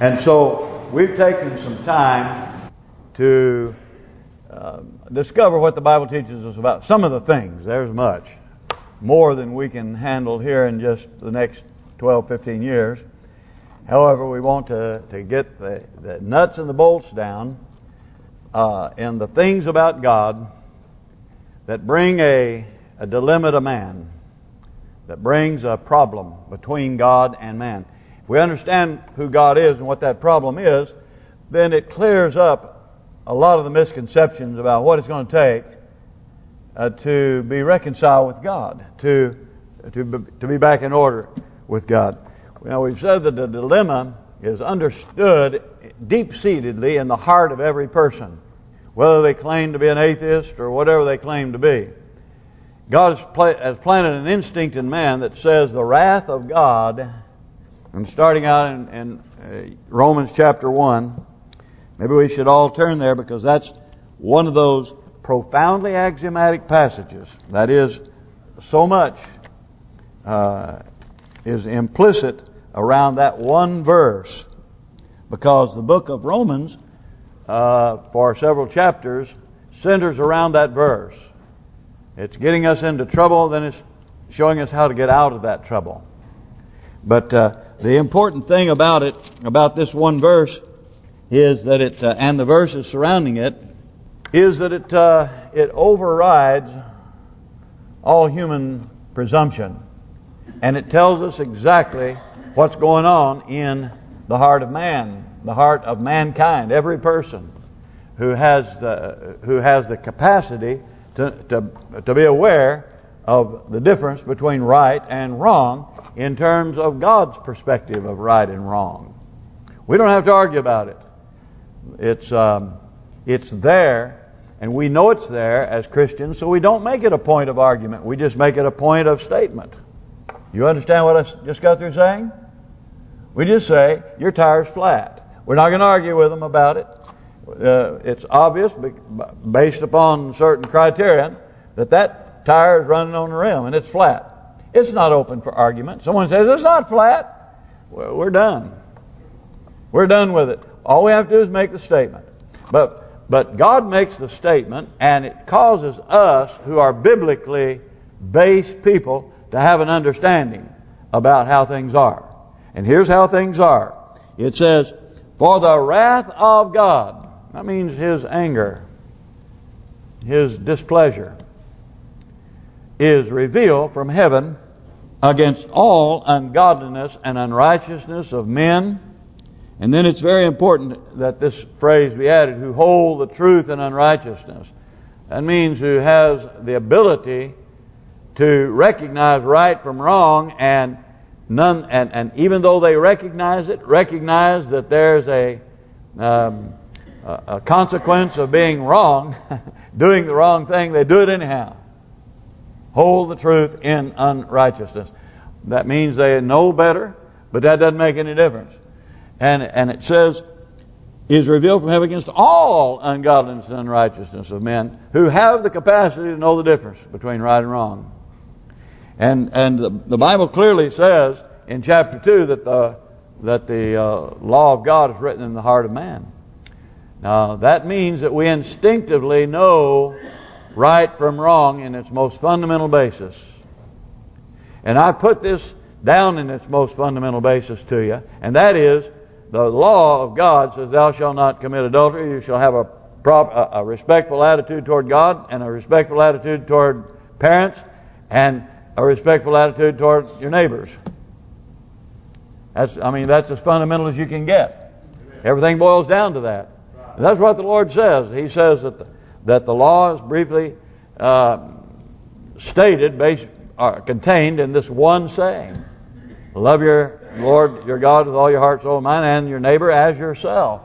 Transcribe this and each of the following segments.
And so we've taken some time to uh, discover what the Bible teaches us about some of the things. There's much. More than we can handle here in just the next 12, 15 years. However, we want to, to get the, the nuts and the bolts down uh, in the things about God that bring a, a dilemma to man, that brings a problem between God and man. We understand who God is and what that problem is, then it clears up a lot of the misconceptions about what it's going to take uh, to be reconciled with God, to to to be back in order with God. Now we've said that the dilemma is understood deep-seatedly in the heart of every person, whether they claim to be an atheist or whatever they claim to be. God has planted an instinct in man that says the wrath of God, and starting out in, in uh, Romans chapter 1, maybe we should all turn there because that's one of those profoundly axiomatic passages. That is, so much uh, is implicit around that one verse because the book of Romans uh, for several chapters centers around that verse. It's getting us into trouble, then it's showing us how to get out of that trouble. But uh, the important thing about it, about this one verse, is that it, uh, and the verses surrounding it, is that it uh, it overrides all human presumption. And it tells us exactly what's going on in the heart of man, the heart of mankind, every person who has the who has the capacity to to to be aware of the difference between right and wrong in terms of God's perspective of right and wrong. We don't have to argue about it. It's um, it's there, and we know it's there as Christians, so we don't make it a point of argument. We just make it a point of statement. You understand what I just got through saying? We just say, your tire's flat. We're not going to argue with them about it. Uh, it's obvious, based upon certain criterion, that that tire is running on the rim and it's flat. It's not open for argument. Someone says, it's not flat. Well, we're done. We're done with it. All we have to do is make the statement. But but God makes the statement, and it causes us, who are biblically based people, to have an understanding about how things are. And here's how things are. It says, For the wrath of God, that means His anger, His displeasure, is revealed from heaven against all ungodliness and unrighteousness of men. And then it's very important that this phrase be added, who hold the truth in unrighteousness. That means who has the ability to recognize right from wrong and none and and even though they recognize it, recognize that there's a um, a consequence of being wrong, doing the wrong thing, they do it anyhow. Hold the truth in unrighteousness. That means they know better, but that doesn't make any difference. And and it says, is revealed from heaven against all ungodliness and unrighteousness of men who have the capacity to know the difference between right and wrong. And and the, the Bible clearly says in chapter 2 that the that the uh, law of God is written in the heart of man. Now that means that we instinctively know right from wrong in its most fundamental basis. And I put this down in its most fundamental basis to you, and that is the law of God says, "Thou shalt not commit adultery. You shall have a, prop, a, a respectful attitude toward God and a respectful attitude toward parents, and a respectful attitude towards your neighbors. That's, I mean, that's as fundamental as you can get. Everything boils down to that. And that's what the Lord says. He says that the, that the law is briefly uh, stated, based, uh, contained in this one saying. Love your Lord, your God with all your heart, soul, mind, and your neighbor as yourself.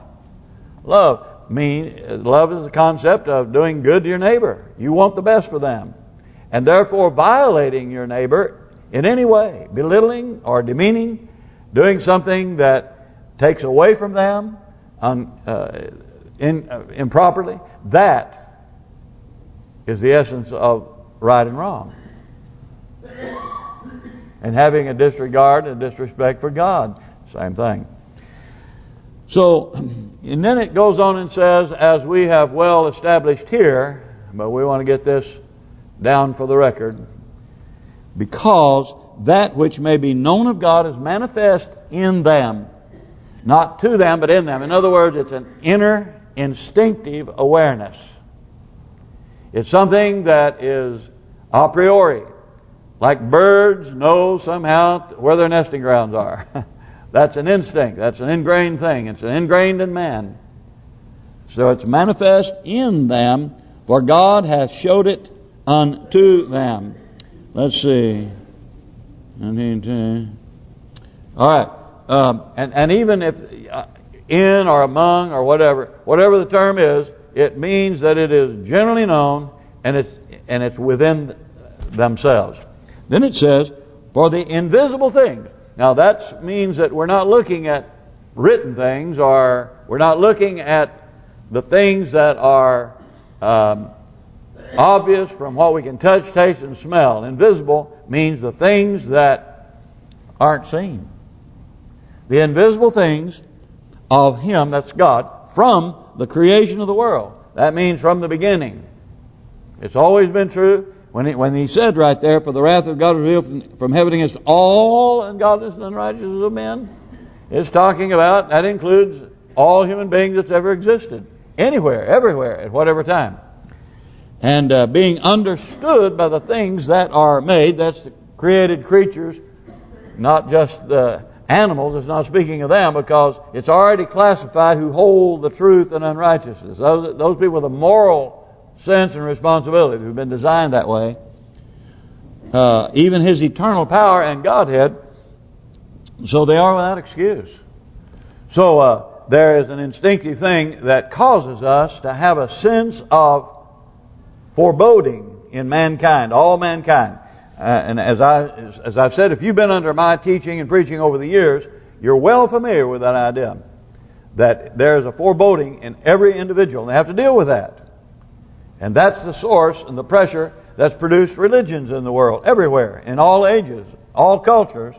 Love mean love is the concept of doing good to your neighbor. You want the best for them and therefore violating your neighbor in any way, belittling or demeaning, doing something that takes away from them un, uh, in, uh, improperly, that is the essence of right and wrong. And having a disregard and disrespect for God, same thing. So, and then it goes on and says, as we have well established here, but we want to get this down for the record, because that which may be known of God is manifest in them. Not to them, but in them. In other words, it's an inner instinctive awareness. It's something that is a priori. Like birds know somehow where their nesting grounds are. That's an instinct. That's an ingrained thing. It's ingrained in man. So it's manifest in them, for God hath showed it unto them. Let's see. All right. Um, and and even if uh, in or among or whatever, whatever the term is, it means that it is generally known and it's and it's within themselves. Then it says, for the invisible things. Now that means that we're not looking at written things or we're not looking at the things that are um, obvious from what we can touch, taste, and smell. Invisible means the things that aren't seen. The invisible things of Him, that's God, from the creation of the world. That means from the beginning. It's always been true. When he, when he said right there, for the wrath of God is revealed from, from heaven against all ungodliness and unrighteousness of men, it's talking about, that includes all human beings that's ever existed. Anywhere, everywhere, at whatever time. And uh, being understood by the things that are made, that's the created creatures, not just the animals, it's not speaking of them because it's already classified who hold the truth and unrighteousness. Those, those people with a moral sense and responsibility who've been designed that way. Uh, even His eternal power and Godhead, so they are without excuse. So uh, there is an instinctive thing that causes us to have a sense of foreboding in mankind, all mankind. Uh, and as I as I've said, if you've been under my teaching and preaching over the years, you're well familiar with that idea that there is a foreboding in every individual. And they have to deal with that. And that's the source and the pressure that's produced religions in the world, everywhere, in all ages, all cultures.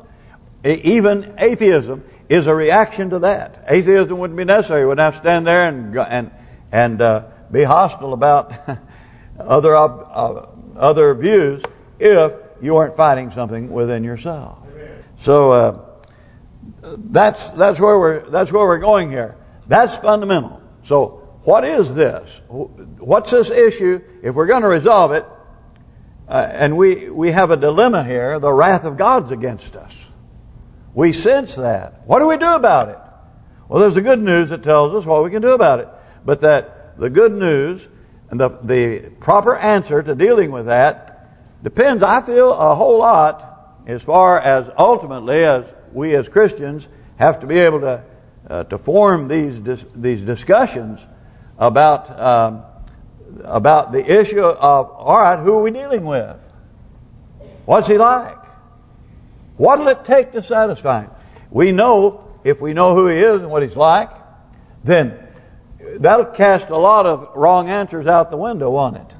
Even atheism is a reaction to that. Atheism wouldn't be necessary. You wouldn't have to stand there and and and uh, be hostile about other uh, other views if you aren't fighting something within yourself. So uh, that's that's where we're that's where we're going here. That's fundamental. So what is this? What's this issue? If we're going to resolve it, uh, and we we have a dilemma here, the wrath of God's against us. We sense that. What do we do about it? Well, there's the good news that tells us what we can do about it. But that the good news and the the proper answer to dealing with that depends, I feel, a whole lot as far as ultimately as we as Christians have to be able to uh, to form these dis these discussions about um, about the issue of all right, who are we dealing with? What's he like? What'll it take to satisfy him? We know if we know who he is and what he's like, then that'll cast a lot of wrong answers out the window, won't it?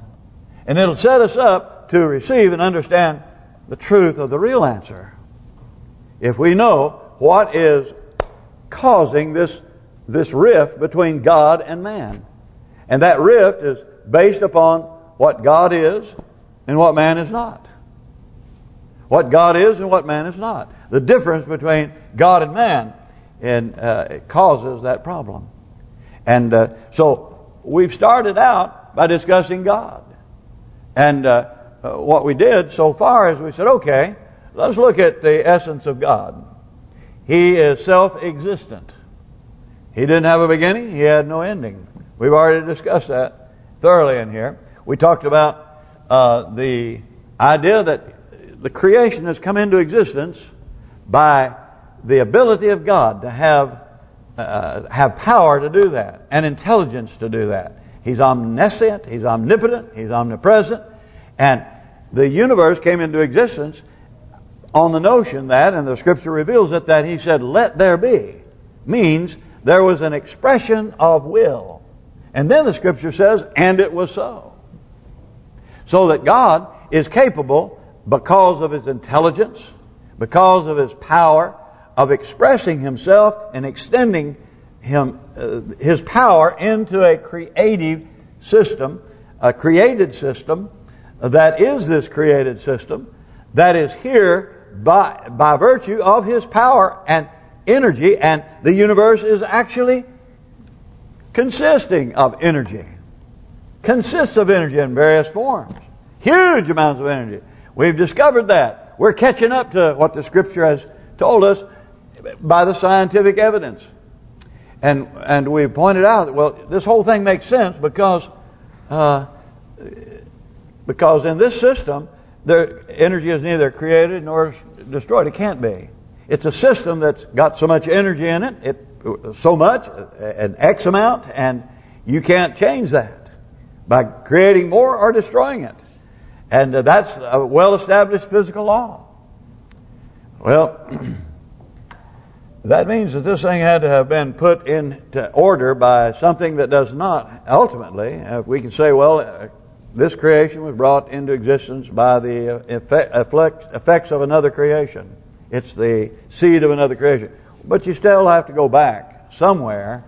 And it'll set us up to receive and understand the truth of the real answer. If we know what is causing this this rift between God and man. And that rift is based upon what God is and what man is not. What God is and what man is not. The difference between God and man and uh, it causes that problem. And uh, so we've started out by discussing God. And uh, uh, what we did so far is we said, okay, let's look at the essence of God. He is self-existent. He didn't have a beginning. He had no ending. We've already discussed that thoroughly in here. We talked about uh, the idea that the creation has come into existence by the ability of God to have uh, have power to do that and intelligence to do that. He's omniscient, He's omnipotent, He's omnipresent, and the universe came into existence on the notion that, and the Scripture reveals it, that He said, let there be, means there was an expression of will. And then the Scripture says, and it was so. So that God is capable, because of His intelligence, because of His power, of expressing Himself and extending him uh, his power into a creative system, a created system that is this created system that is here by by virtue of his power and energy and the universe is actually consisting of energy. Consists of energy in various forms. Huge amounts of energy. We've discovered that. We're catching up to what the Scripture has told us by the scientific evidence. And and we pointed out, well, this whole thing makes sense because uh, because in this system, the energy is neither created nor destroyed. It can't be. It's a system that's got so much energy in it, it so much, an X amount, and you can't change that by creating more or destroying it. And uh, that's a well-established physical law. Well, that means that this thing had to have been put into order by something that does not, ultimately, if we can say, well, uh, this creation was brought into existence by the effects of another creation. It's the seed of another creation. But you still have to go back somewhere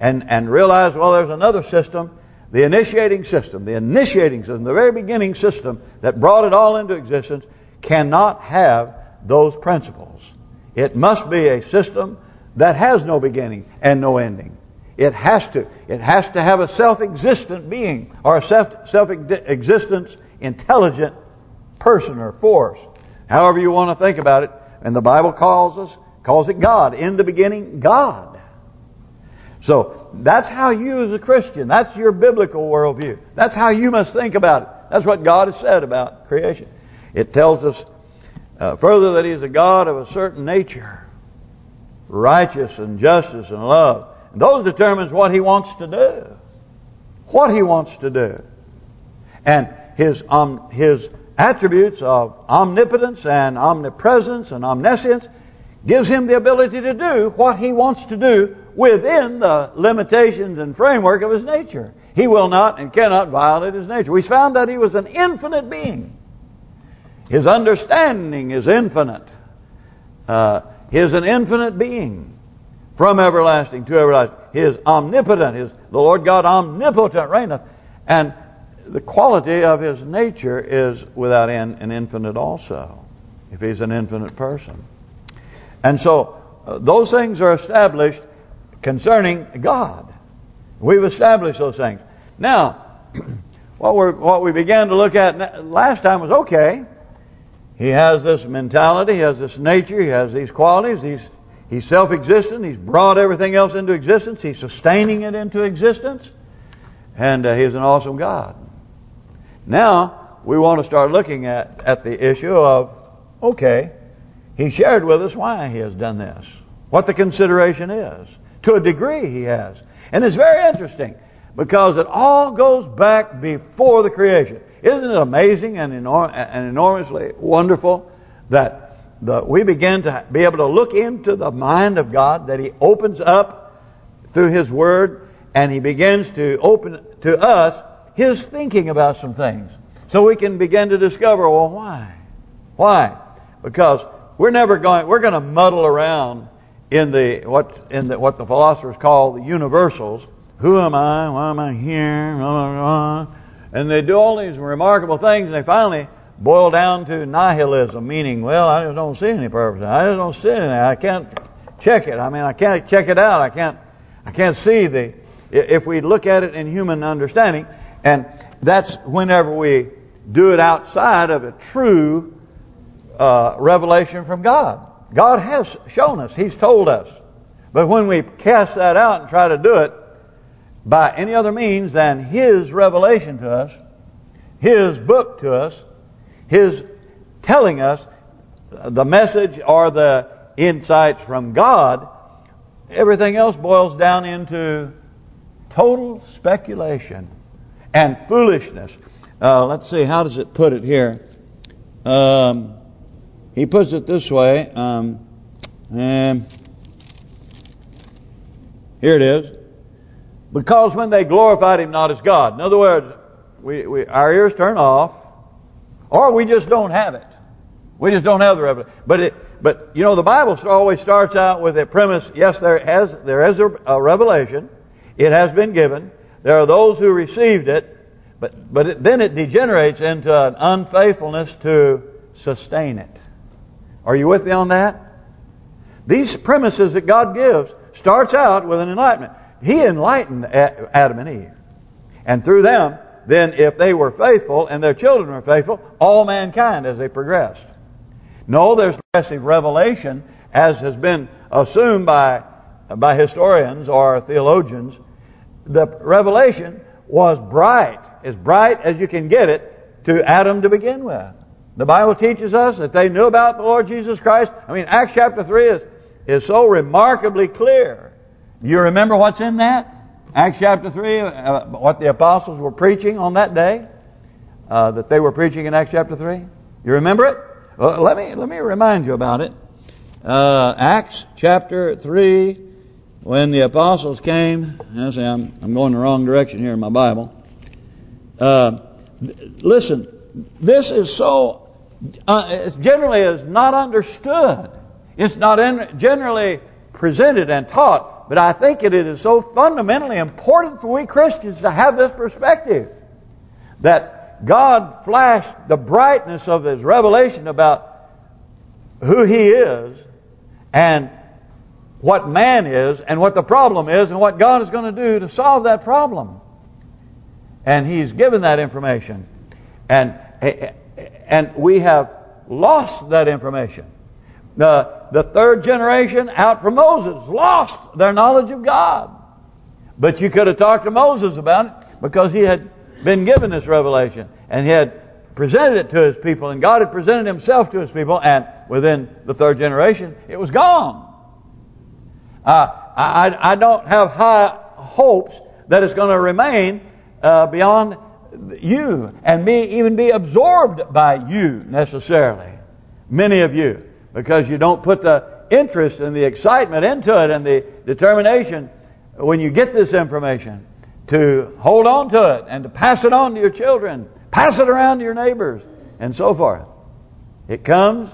and and realize, well, there's another system, the initiating system, the initiating system, the very beginning system that brought it all into existence cannot have those principles. It must be a system that has no beginning and no ending. It has to. It has to have a self-existent being or a self-existence intelligent person or force. However you want to think about it. And the Bible calls us, calls it God. In the beginning, God. So that's how you as a Christian, that's your biblical worldview. That's how you must think about it. That's what God has said about creation. It tells us uh, further that He is a God of a certain nature. Righteous and justice and love. Those determines what He wants to do. What He wants to do. And His um, His attributes of omnipotence and omnipresence and omniscience gives him the ability to do what he wants to do within the limitations and framework of his nature. He will not and cannot violate his nature. We found that he was an infinite being. His understanding is infinite. Uh, he is an infinite being from everlasting to everlasting. He is omnipotent. He is the Lord God omnipotent reigneth. And the quality of his nature is without end and infinite also, if he's an infinite person. And so uh, those things are established concerning God. We've established those things. Now, what we what we began to look at last time was okay. He has this mentality, he has this nature, he has these qualities. He's he's self-existent. He's brought everything else into existence. He's sustaining it into existence, and uh, he's an awesome God. Now, we want to start looking at, at the issue of, okay, he shared with us why he has done this. What the consideration is. To a degree he has. And it's very interesting because it all goes back before the creation. Isn't it amazing and, enorm and enormously wonderful that the, we begin to be able to look into the mind of God, that He opens up through His Word, and He begins to open to us his thinking about some things. So we can begin to discover, well, why? Why? Because we're never going, we're going to muddle around in the what in the what the philosophers call the universals. Who am I? Why am I here? And they do all these remarkable things, and they finally boil down to nihilism, meaning, well, I just don't see any purpose. I just don't see anything. I can't check it. I mean, I can't check it out. I can't. I can't see the. If we look at it in human understanding, and that's whenever we do it outside of a true uh, revelation from God. God has shown us. He's told us. But when we cast that out and try to do it by any other means than His revelation to us, His book to us, His telling us the message or the insights from God, everything else boils down into total speculation and foolishness. Uh, let's see, how does it put it here? Um, he puts it this way. Um, um, here it is. Because when they glorified Him not as God. In other words, we, we our ears turn off, or we just don't have it. We just don't have the revelation. But it, but you know the Bible always starts out with a premise. Yes, there has there is a, revelation. It has been given. There are those who received it, but but it, then it degenerates into an unfaithfulness to sustain it. Are you with me on that? These premises that God gives starts out with an enlightenment. He enlightened Adam and Eve. And through them, then if they were faithful and their children were faithful, all mankind as they progressed. No, there's progressive revelation as has been assumed by by historians or theologians. The revelation was bright, as bright as you can get it, to Adam to begin with. The Bible teaches us that they knew about the Lord Jesus Christ. I mean, Acts chapter 3 is, is so remarkably clear. You remember what's in that? Acts chapter 3, uh, what the apostles were preaching on that day? Uh, that they were preaching in Acts chapter 3? You remember it? Well, let me let me remind you about it. Uh, Acts chapter 3, when the apostles came, I say I'm, I'm going the wrong direction here in my Bible. Uh, listen, this is so uh, generally is not understood. It's not in, generally presented and taught, but I think it is so fundamentally important for we Christians to have this perspective that God flashed the brightness of His revelation about who He is and what man is and what the problem is and what God is going to do to solve that problem. And He's given that information. And and we have lost that information. The, the third generation out from Moses lost their knowledge of God. But you could have talked to Moses about it because he had been given this revelation. And he had presented it to his people. And God had presented himself to his people. And within the third generation, it was gone. Uh, I, I don't have high hopes that it's going to remain uh, beyond you and me even be absorbed by you necessarily. Many of you. Because you don't put the interest and the excitement into it and the determination when you get this information to hold on to it and to pass it on to your children, pass it around to your neighbors, and so forth. It comes,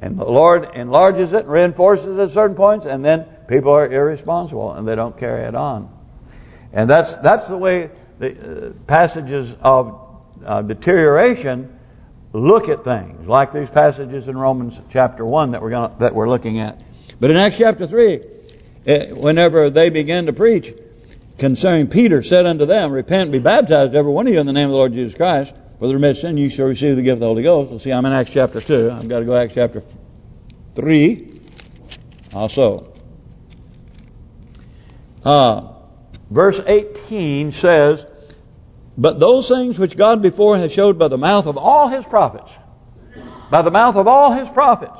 and the Lord enlarges it, and reinforces it at certain points, and then people are irresponsible and they don't carry it on. And that's that's the way the uh, passages of uh, deterioration look at things like these passages in Romans chapter 1 that we're gonna, that we're looking at. But in Acts chapter 3, eh, whenever they began to preach concerning Peter said unto them, Repent and be baptized every one of you in the name of the Lord Jesus Christ for the remission you shall receive the gift of the Holy Ghost. Well, see, I'm in Acts chapter 2. I've got to go to Acts chapter 3 also. Uh, Verse 18 says, But those things which God before has showed by the mouth of all His prophets, by the mouth of all His prophets,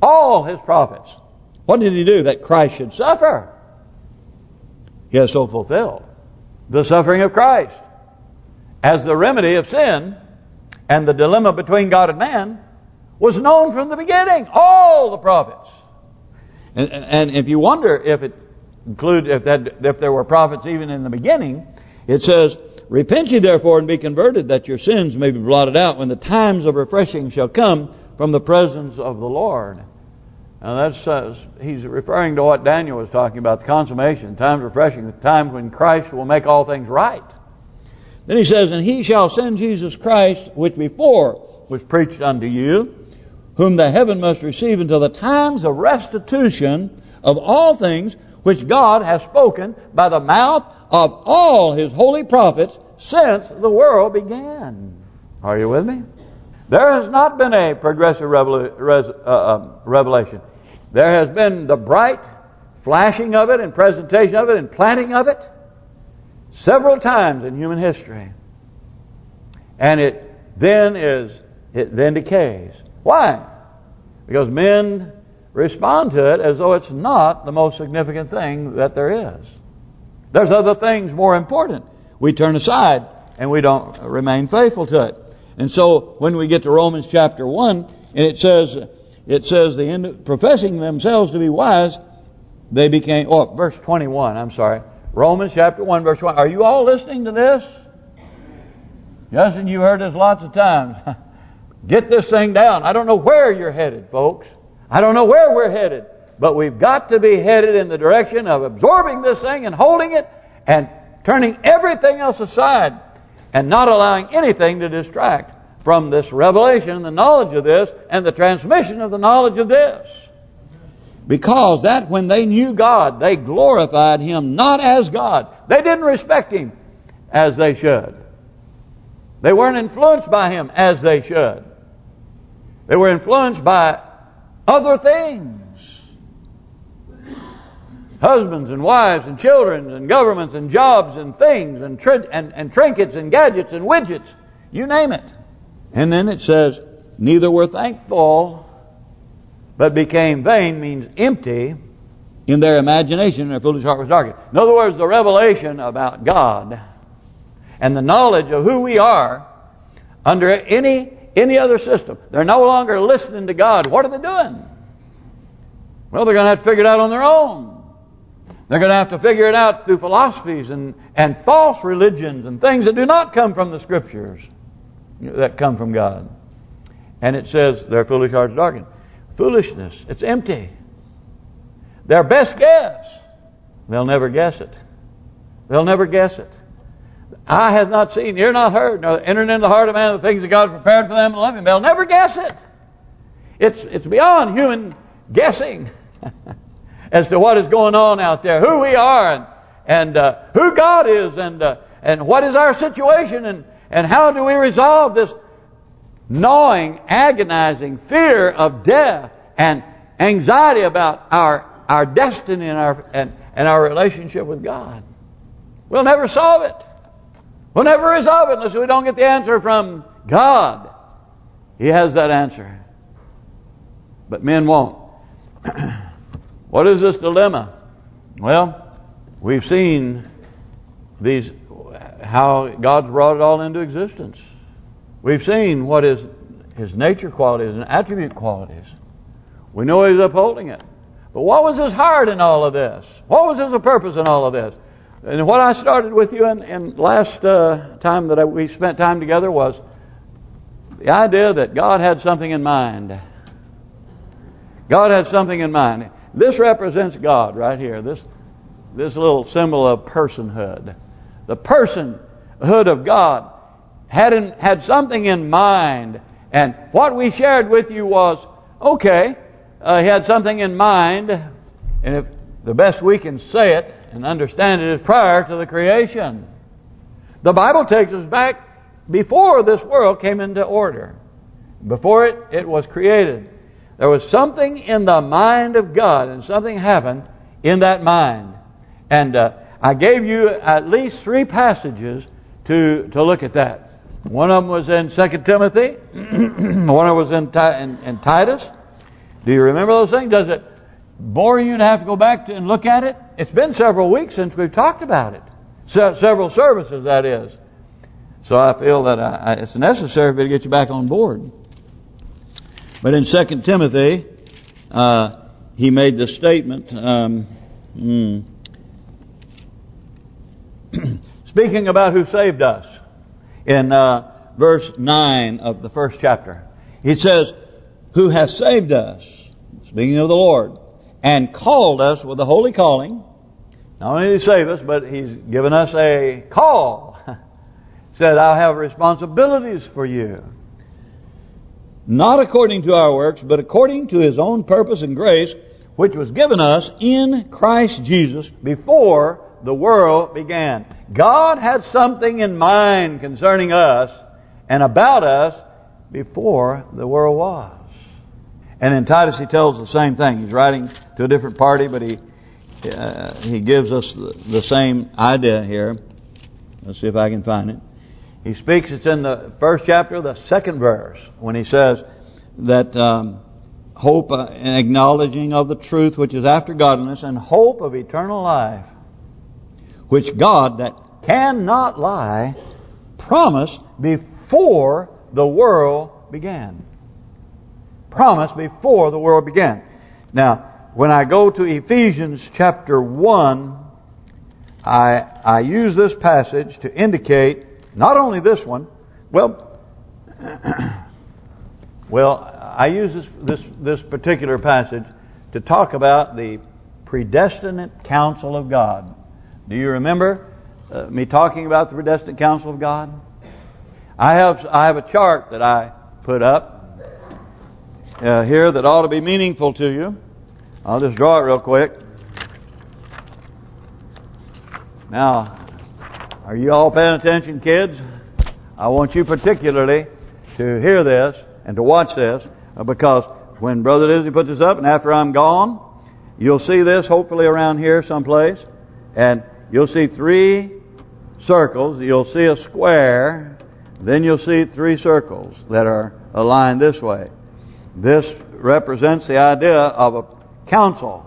all His prophets, what did He do? That Christ should suffer. He has so fulfilled the suffering of Christ as the remedy of sin and the dilemma between God and man was known from the beginning. All the prophets. And, and if you wonder if it include if that if there were prophets even in the beginning, it says, Repent ye therefore and be converted, that your sins may be blotted out when the times of refreshing shall come from the presence of the Lord. Now that's uh, he's referring to what Daniel was talking about, the consummation, times refreshing, the time when Christ will make all things right. Then he says, And he shall send Jesus Christ, which before was preached unto you, whom the heaven must receive until the times of restitution of all things which God has spoken by the mouth of all His holy prophets since the world began. Are you with me? There has not been a progressive uh, um, revelation. There has been the bright flashing of it and presentation of it and planting of it several times in human history. And it then is it then decays. Why? Because men respond to it as though it's not the most significant thing that there is. There's other things more important. We turn aside and we don't remain faithful to it. And so when we get to Romans chapter 1 and it says it says the end, professing themselves to be wise they became oh verse 21 I'm sorry Romans chapter 1 verse 1 are you all listening to this and you heard this lots of times get this thing down I don't know where you're headed folks I don't know where we're headed, but we've got to be headed in the direction of absorbing this thing and holding it and turning everything else aside and not allowing anything to distract from this revelation and the knowledge of this and the transmission of the knowledge of this. Because that when they knew God, they glorified Him not as God. They didn't respect Him as they should. They weren't influenced by Him as they should. They were influenced by other things. Husbands and wives and children and governments and jobs and things and, and, and trinkets and gadgets and widgets. You name it. And then it says, neither were thankful, but became vain means empty in their imagination and their foolish heart was darkened. In other words, the revelation about God and the knowledge of who we are under any any other system. They're no longer listening to God. What are they doing? Well, they're going to have to figure it out on their own. They're going to have to figure it out through philosophies and, and false religions and things that do not come from the Scriptures that come from God. And it says, their foolish hearts darkened. Foolishness. It's empty. Their best guess. They'll never guess it. They'll never guess it. Eye hath not seen, ear not heard, nor entered into the heart of man the things that God prepared for them and love him. They'll never guess it. It's it's beyond human guessing as to what is going on out there, who we are, and and uh, who God is, and uh, and what is our situation, and and how do we resolve this gnawing, agonizing fear of death and anxiety about our our destiny and our and, and our relationship with God? We'll never solve it. We'll never resolve it unless we don't get the answer from God. He has that answer. But men won't. what is this dilemma? Well, we've seen these how God's brought it all into existence. We've seen what is His nature qualities and attribute qualities. We know He's upholding it. But what was His heart in all of this? What was His purpose in all of this? And what I started with you in, in last uh, time that I, we spent time together was the idea that God had something in mind. God had something in mind. This represents God right here. This this little symbol of personhood. The personhood of God had in, had something in mind. And what we shared with you was, okay, uh, he had something in mind. And if the best we can say it, and understand it is prior to the creation. The Bible takes us back before this world came into order. Before it, it was created. There was something in the mind of God and something happened in that mind. And uh, I gave you at least three passages to to look at that. One of them was in Second Timothy. One of them was in, in, in Titus. Do you remember those things? Does it bore you to have to go back to and look at it? It's been several weeks since we've talked about it. Se several services, that is. So I feel that I, it's necessary for me to get you back on board. But in Second Timothy, uh, he made the statement, um, mm, speaking about who saved us, in uh, verse 9 of the first chapter. He says, who has saved us, speaking of the Lord, and called us with a holy calling. Not only did He save us, but He's given us a call. said, I have responsibilities for you. Not according to our works, but according to His own purpose and grace, which was given us in Christ Jesus before the world began. God had something in mind concerning us and about us before the world was. And in Titus he tells the same thing. He's writing to a different party, but he uh, he gives us the, the, same idea here. Let's see if I can find it. He speaks, it's in the first chapter, the second verse, when he says that um, hope uh, and acknowledging of the truth which is after godliness and hope of eternal life, which God that cannot lie promised before the world began promised before the world began. Now, when I go to Ephesians chapter 1, I I use this passage to indicate not only this one, well, well, I use this, this, this particular passage to talk about the predestinate counsel of God. Do you remember uh, me talking about the predestinate counsel of God? I have I have a chart that I put up uh, here that ought to be meaningful to you. I'll just draw it real quick. Now, are you all paying attention, kids? I want you particularly to hear this and to watch this uh, because when Brother Disney puts this up and after I'm gone, you'll see this hopefully around here someplace and you'll see three circles. You'll see a square. Then you'll see three circles that are aligned this way. This represents the idea of a council.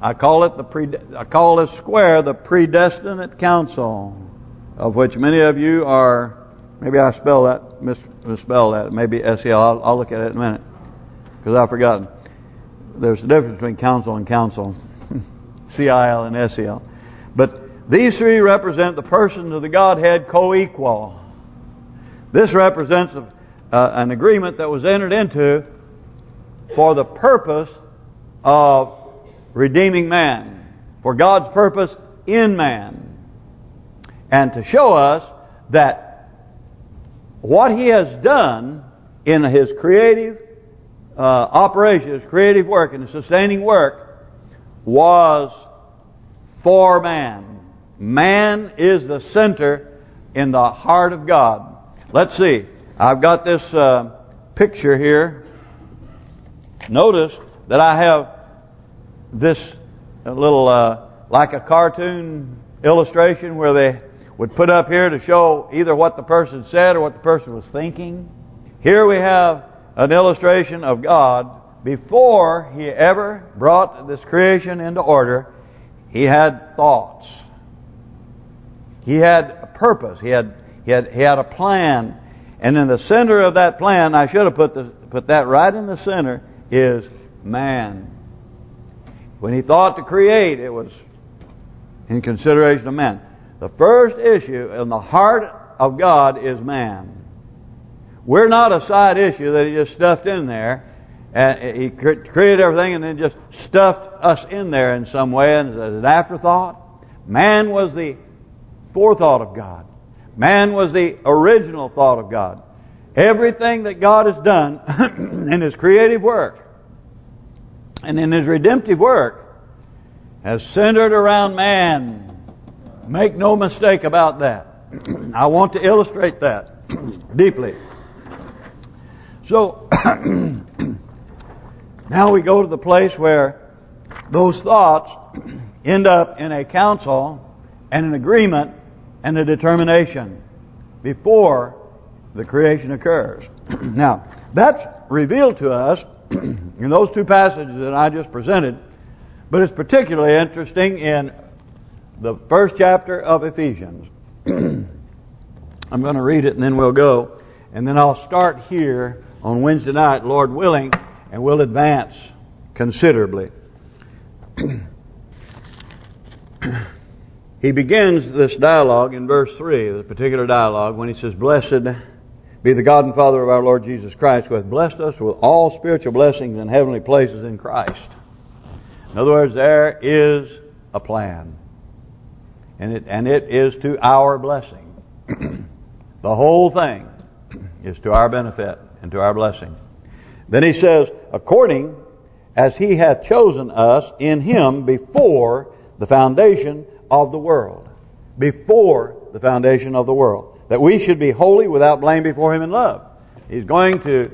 I call it the pre I call this square the predestinate council, of which many of you are. Maybe I spell that mis misspell that. Maybe SEL. I'll, I'll look at it in a minute because I've forgotten. There's a difference between council and council, C-I-L and S-E-L. But these three represent the persons of the Godhead co-equal. This represents a, uh, an agreement that was entered into for the purpose of redeeming man, for God's purpose in man, and to show us that what He has done in His creative uh, operation, His creative work, and His sustaining work, was for man. Man is the center in the heart of God. Let's see. I've got this uh, picture here. Notice that I have this little, uh, like a cartoon illustration where they would put up here to show either what the person said or what the person was thinking. Here we have an illustration of God before He ever brought this creation into order. He had thoughts. He had a purpose. He had he had he had a plan, and in the center of that plan, I should have put the put that right in the center is man. When he thought to create, it was in consideration of man. The first issue in the heart of God is man. We're not a side issue that he just stuffed in there. And he created everything and then just stuffed us in there in some way as an afterthought. Man was the forethought of God. Man was the original thought of God. Everything that God has done in His creative work and in His redemptive work has centered around man. Make no mistake about that. I want to illustrate that deeply. So, now we go to the place where those thoughts end up in a council and an agreement and a determination before the creation occurs. now, that's revealed to us in those two passages that I just presented, but it's particularly interesting in the first chapter of Ephesians. I'm going to read it and then we'll go. And then I'll start here on Wednesday night, Lord willing, and we'll advance considerably. He begins this dialogue in verse 3, the particular dialogue, when he says, Blessed be the God and Father of our Lord Jesus Christ, who hath blessed us with all spiritual blessings in heavenly places in Christ. In other words, there is a plan. And it and it is to our blessing. the whole thing is to our benefit and to our blessing. Then he says, according as he hath chosen us in him before the foundation of the world. Before the foundation of the world. That we should be holy without blame before Him in love. He's going to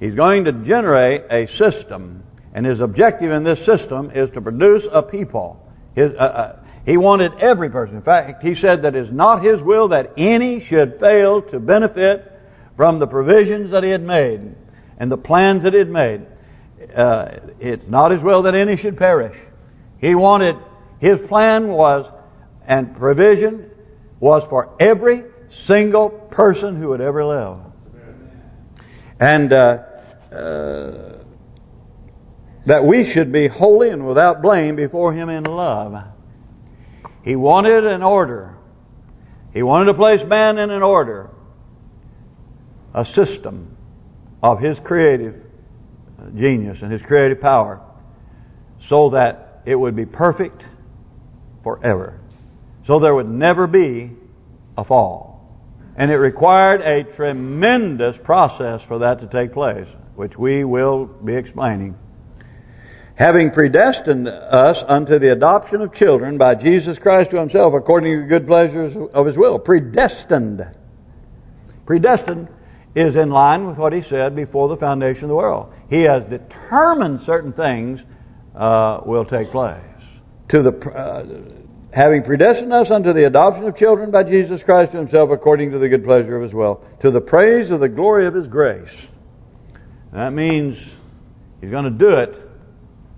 He's going to generate a system. And His objective in this system is to produce a people. His, uh, uh, he wanted every person. In fact, He said that it is not His will that any should fail to benefit from the provisions that He had made and the plans that He had made. Uh, it's not His will that any should perish. He wanted his plan was, and provision, was for every single person who would ever live. And uh, uh, that we should be holy and without blame before Him in love. He wanted an order. He wanted to place man in an order. A system. of His creative genius and His creative power so that it would be perfect forever. So there would never be a fall. And it required a tremendous process for that to take place, which we will be explaining. Having predestined us unto the adoption of children by Jesus Christ to Himself according to the good pleasures of His will. Predestined. Predestined is in line with what He said before the foundation of the world. He has determined certain things uh, will take place. To the uh, having predestined us unto the adoption of children by Jesus Christ himself according to the good pleasure of his will, to the praise of the glory of his grace. That means he's going to do it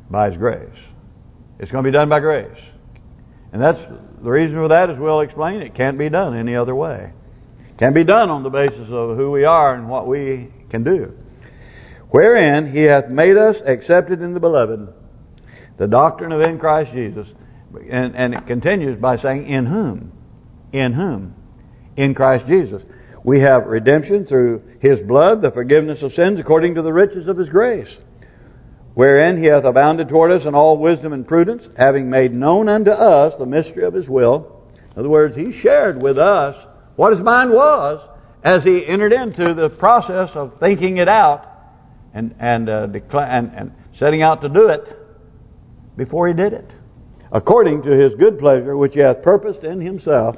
by his grace. It's going to be done by grace. And that's the reason for that, as we'll explain, it can't be done any other way. It can be done on the basis of who we are and what we can do. Wherein he hath made us accepted in the beloved, the doctrine of in Christ Jesus, and, and it continues by saying, in whom? In whom? In Christ Jesus. We have redemption through His blood, the forgiveness of sins according to the riches of His grace. Wherein He hath abounded toward us in all wisdom and prudence, having made known unto us the mystery of His will. In other words, He shared with us what His mind was as He entered into the process of thinking it out and and, uh, and, and setting out to do it before He did it according to his good pleasure which he hath purposed in himself,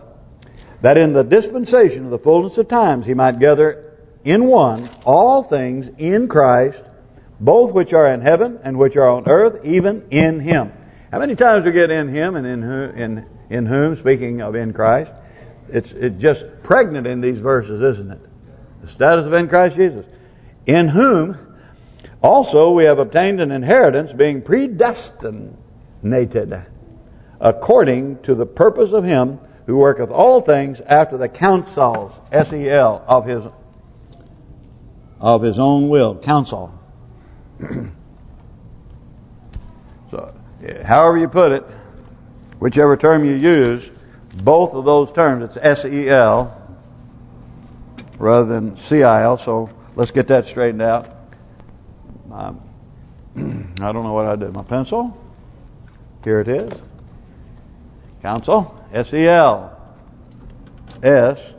that in the dispensation of the fullness of times he might gather in one all things in Christ, both which are in heaven and which are on earth, even in him. How many times we get in him and in whom, in, in whom, speaking of in Christ, it's it's just pregnant in these verses, isn't it? The status of in Christ Jesus. In whom also we have obtained an inheritance being predestinated according to the purpose of him who worketh all things after the counsels, S-E-L, of his of his own will, counsel. so, however you put it, whichever term you use, both of those terms, it's S-E-L rather than C-I-L, so let's get that straightened out. Um, I don't know what I did. My pencil? Here it is. Counsel, S-E-L. S-E-L.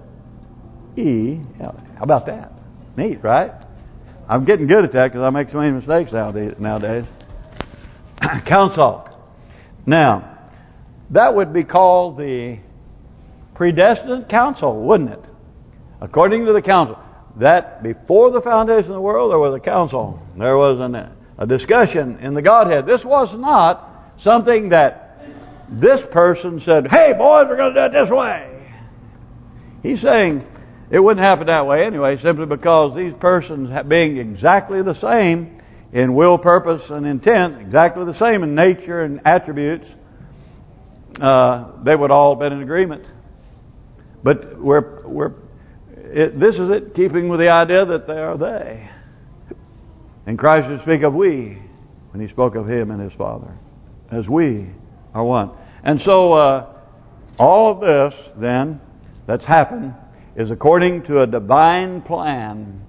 How about that? Neat, right? I'm getting good at that because I make so many mistakes nowadays. Council. Now, that would be called the predestined council, wouldn't it? According to the council. That before the foundation of the world, there was a council. There was an, a discussion in the Godhead. This was not something that this person said, hey, boys, we're going to do it this way. He's saying it wouldn't happen that way anyway, simply because these persons being exactly the same in will, purpose, and intent, exactly the same in nature and attributes, uh, they would all have been in agreement. But we're we're it, this is it, keeping with the idea that they are they. And Christ would speak of we when he spoke of him and his Father, as we are one. And so uh, all of this then that's happened is according to a divine plan.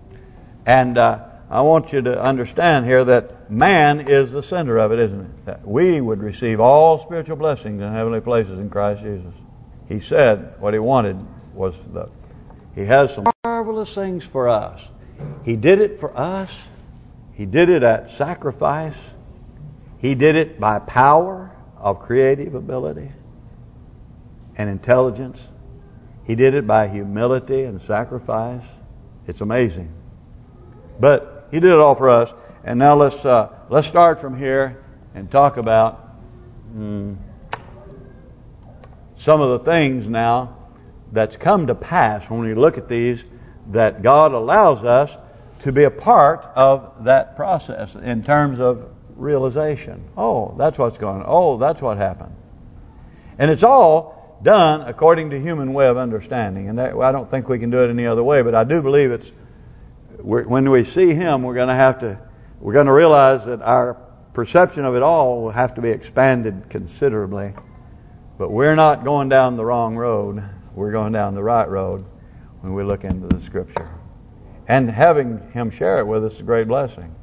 And uh, I want you to understand here that man is the center of it, isn't it? That we would receive all spiritual blessings in heavenly places in Christ Jesus. He said what he wanted was the he has some marvelous things for us. He did it for us. He did it at sacrifice. He did it by power of creative ability and intelligence. He did it by humility and sacrifice. It's amazing. But he did it all for us. And now let's uh, let's start from here and talk about mm, some of the things now that's come to pass when we look at these that God allows us to be a part of that process in terms of realization. Oh, that's what's going on. Oh, that's what happened. And it's all done according to human way of understanding. And that, I don't think we can do it any other way. But I do believe it's when we see Him, we're going to have to we're going to realize that our perception of it all will have to be expanded considerably. But we're not going down the wrong road. We're going down the right road when we look into the Scripture. And having him share it with us is a great blessing.